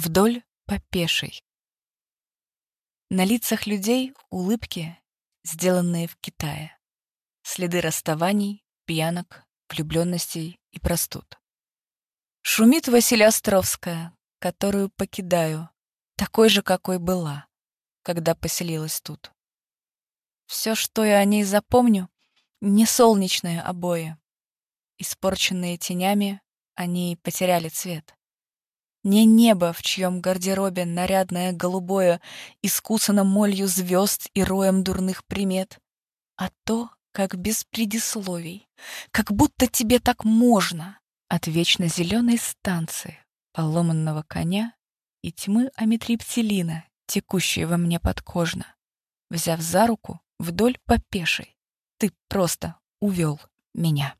Вдоль по пешей. На лицах людей улыбки, сделанные в Китае. Следы расставаний, пьянок, влюбленностей и простуд. Шумит Василия Островская, которую покидаю, такой же, какой была, когда поселилась тут. Все, что я о ней запомню, не солнечные обои. Испорченные тенями, они потеряли цвет. Не небо, в чьем гардеробе нарядное голубое искусано молью звезд и роем дурных примет, а то, как без предисловий, как будто тебе так можно, от вечно зеленой станции, поломанного коня и тьмы аметриптилина, текущей во мне подкожно. Взяв за руку, вдоль по пешей, ты просто увел меня.